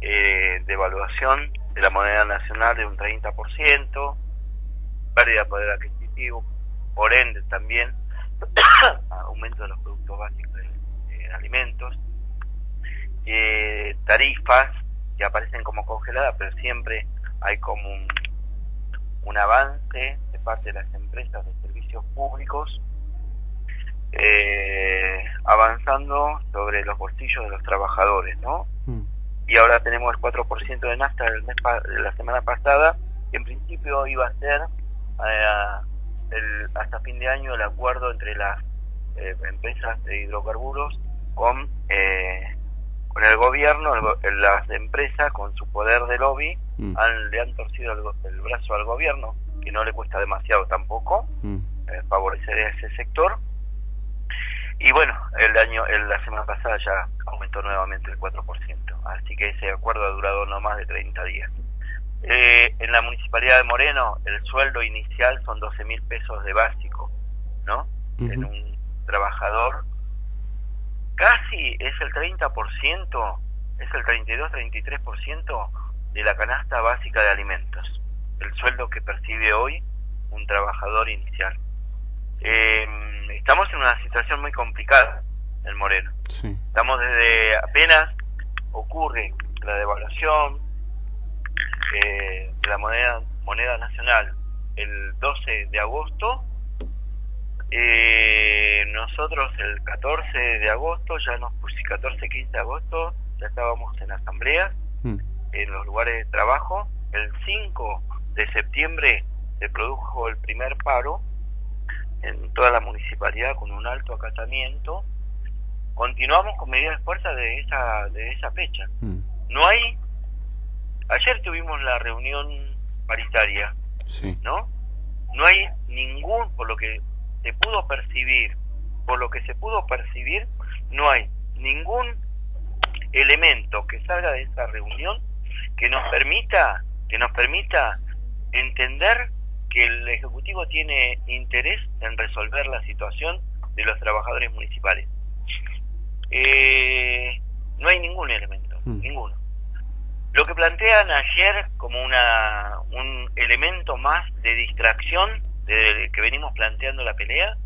eh, devaluación de la moneda nacional de un 30%, pérdida de poder adquisitivo, por ende también aumento de los productos básicos de, alimentos, eh, tarifas que aparecen como congeladas, pero siempre hay como un, avance de parte de las empresas de servicios públicos eh, avanzando sobre los bolsillos de los trabajadores, ¿no? Mm. Y ahora tenemos el 4% de nafta del mes de la semana pasada, que en principio iba a ser eh, hasta fin de año el acuerdo entre las eh, empresas de hidrocarburos con eh, con el gobierno, las empresas con su poder de lobby mm. han, le han torcido el, brazo al gobierno, que no le cuesta demasiado tampoco mm. favorecer ese sector y bueno, el año, el, la semana pasada ya aumentó nuevamente el 4%, así que ese acuerdo ha durado no más de 30 días. Eh, en la municipalidad de Moreno, el sueldo inicial son 12 mil pesos de básico, ¿no? En un trabajador, casi es el 30%, es el 32-33% de la canasta básica de alimentos, el sueldo que percibe hoy un trabajador inicial. Eh, estamos en una situación muy complicada en Moreno. Estamos desde apenas ocurre la devaluación eh, de la moneda moneda nacional el 12 de agosto. Eh, nosotros el 14 de agosto, ya nos pusimos 14, 15 de agosto, ya estábamos en asamblea, mm. en los lugares de trabajo. El 5 de septiembre se produjo el primer paro en toda la municipalidad con un alto acatamiento. Continuamos con medidas de fuerza de esa, de esa fecha. Mm. No hay... Ayer tuvimos la reunión paritaria, ¿no? No hay ningún, por lo que se pudo percibir, por lo que se pudo percibir, no hay ningún elemento que salga de esa reunión que nos permita, que nos permita entender que el Ejecutivo tiene interés en resolver la situación de los trabajadores municipales. Eh, no hay ningún elemento, mm. ninguno. Lo que plantean ayer como una, un elemento más de distracción de que venimos planteando la pelea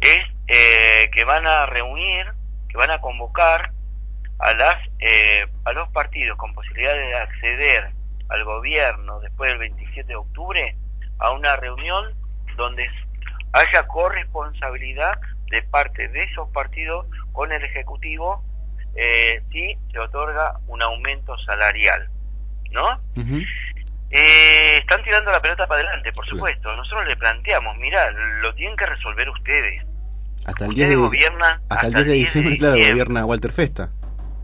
es eh, que van a reunir, que van a convocar a las eh, a los partidos con posibilidad de acceder al gobierno después del 27 de octubre a una reunión donde haya corresponsabilidad de parte de esos partidos con el Ejecutivo eh, si se otorga un aumento salarial, ¿no? eh, están tirando la pelota para adelante, por supuesto. Nosotros le planteamos, mira, lo tienen que resolver ustedes. Hasta el 10 de, gobiernan, hasta, el 10 de diciembre, claro, gobierna Walter Festa.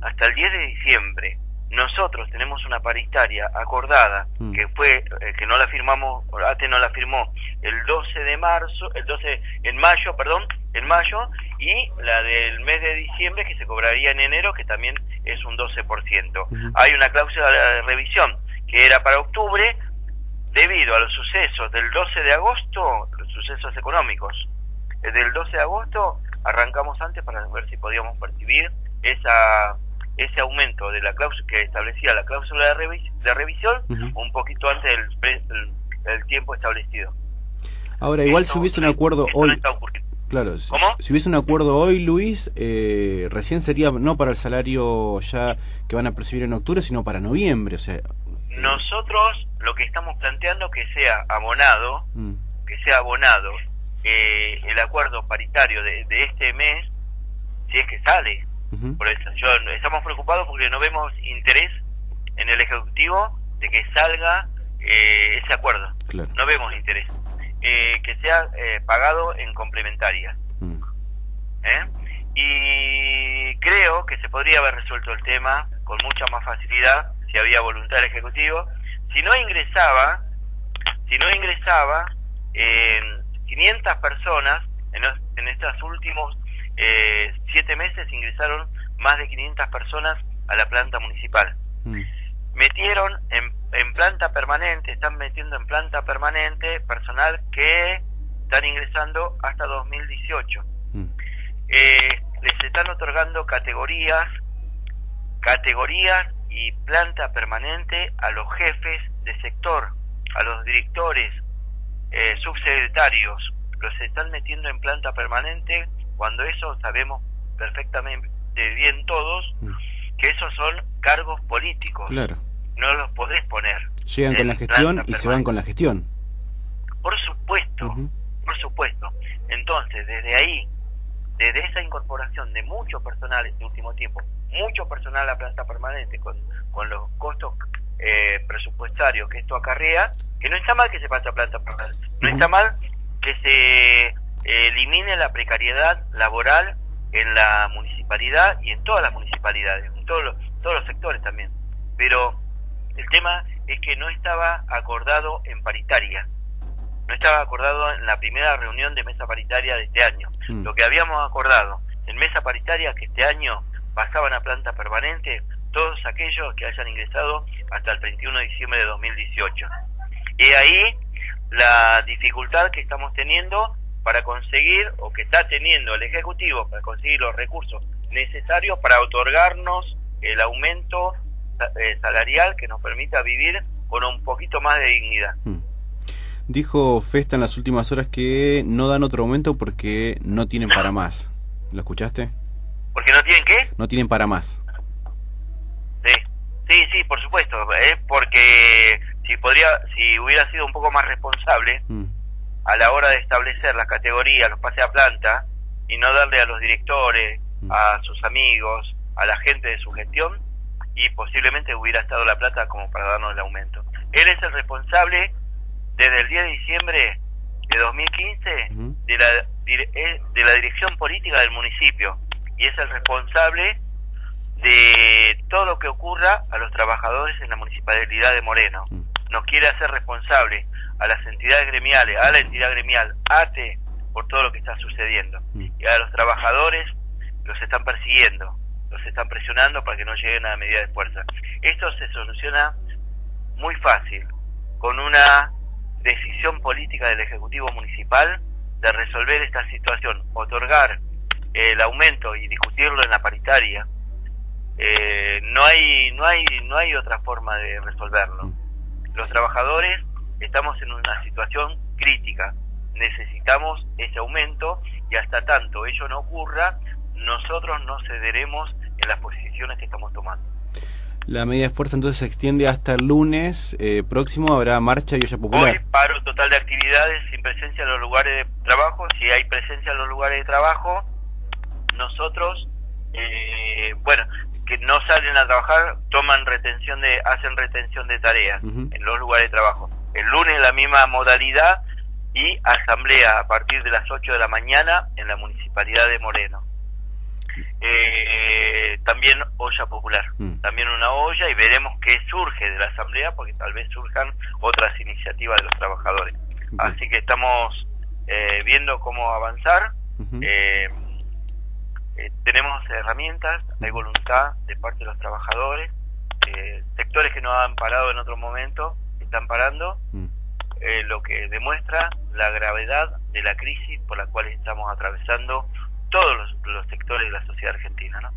Hasta el 10 de diciembre nosotros tenemos una paritaria acordada mm. que fue eh, que no la firmamos ATE no la firmó el 12 de marzo el 12 en mayo perdón en mayo y la del mes de diciembre que se cobraría en enero que también es un 12%. Hay una cláusula de revisión que era para octubre debido a los sucesos del 12 de agosto, los sucesos económicos. Del 12 de agosto arrancamos antes para ver si podíamos percibir esa ese aumento de la cláusula que establecía la cláusula de, de revisión un poquito antes del, tiempo establecido. Ahora, igual si hubiese un acuerdo hoy... claro, si, hubiese un acuerdo hoy, Luis, eh, recién sería no para el salario ya que van a percibir en octubre, sino para noviembre, o sea... Nosotros lo que estamos planteando que sea abonado, mm. que sea abonado eh, el acuerdo paritario de, de este mes, si es que sale, por eso, yo, estamos preocupados porque no vemos interés en el Ejecutivo de que salga eh, ese acuerdo. No vemos interés. Eh, que sea eh, pagado en complementaria. Mm. Y creo que se podría haber resuelto el tema con mucha más facilidad si había voluntad del Ejecutivo. Si no ingresaba, si no ingresaba, 500 personas en, en estos últimos eh, siete meses ingresaron más de 500 personas a la planta municipal. Mm. Metieron en, en, planta permanente, están metiendo en planta permanente personal que están ingresando hasta 2018. Mm. Eh, les están otorgando categorías, categorías y planta permanente a los jefes de sector, a los directores, eh, subsecretarios, los están metiendo en planta permanente cuando eso sabemos perfectamente bien todos mm. Que esos son cargos políticos. Claro. No los podés poner. Llegan con la gestión y se van con la gestión. Por supuesto, por supuesto. Entonces, desde ahí, desde esa incorporación de mucho personal este último tiempo, mucho personal a planta permanente con, con los costos eh, presupuestarios que esto acarrea, que no está mal que se pase a planta permanente, no está mal que se eh, elimine la precariedad laboral en la municipalidad y en todas las municipalidades, todos los, todos los sectores también. Pero el tema es que no estaba acordado en paritaria, no estaba acordado en la primera reunión de mesa paritaria de este año. Mm. Lo que habíamos acordado en mesa paritaria que este año pasaban a planta permanente todos aquellos que hayan ingresado hasta el 31 de diciembre de 2018. Y ahí la dificultad que estamos teniendo para conseguir, o que está teniendo el Ejecutivo, para conseguir los recursos necesarios para otorgarnos el aumento eh, salarial que nos permita vivir con un poquito más de dignidad. Hmm. Dijo Festa en las últimas horas que no dan otro aumento porque no tienen para más. ¿Lo escuchaste? ¿Porque no tienen qué? No tienen para más. Sí, sí, sí, por supuesto. Es porque si podría, si hubiera sido un poco más responsable, hmm. a la hora de establecer las categorías, los pase a planta, y no darle a los directores, hmm. a sus amigos, a la gente de su gestión, y posiblemente hubiera estado la plata como para darnos el aumento. Él es el responsable desde el 10 de diciembre de 2015 de, la, eh, de la dirección política del municipio y es el responsable de todo lo que ocurra a los trabajadores en la municipalidad de Moreno. Nos quiere hacer responsable a las entidades gremiales, a la entidad gremial, ATE, por todo lo que está sucediendo. Y a los trabajadores los están persiguiendo, los están presionando para que no lleguen a medida de fuerza. Esto se soluciona muy fácil, con una decisión política del Ejecutivo Municipal de resolver esta situación, otorgar el aumento y discutirlo en la paritaria, eh, no hay no hay no hay otra forma de resolverlo. Los trabajadores estamos en una situación crítica. Necesitamos ese aumento y hasta tanto ello no ocurra nosotros no cederemos en las posiciones que estamos tomando la medida de fuerza entonces se extiende hasta el lunes eh, próximo, habrá marcha y olla popular. Hoy paro total de actividades sin presencia en los lugares de trabajo. Si hay presencia en los lugares de trabajo, nosotros, eh, bueno, que no salen a trabajar, toman retención de, hacen retención de tareas en los lugares de trabajo. El lunes la misma modalidad y asamblea a partir de las 8 de la mañana en la municipalidad de Moreno. Eh, también olla popular, mm. también una olla y veremos qué surge de la asamblea porque tal vez surjan otras iniciativas de los trabajadores. Así que estamos eh, viendo cómo avanzar. Eh, tenemos herramientas, hay voluntad de parte de los trabajadores, eh, sectores que no han parado en otro momento están parando, mm. eh, lo que demuestra la gravedad de la crisis por la cual estamos atravesando todos los, sectores de la sociedad argentina. ¿no?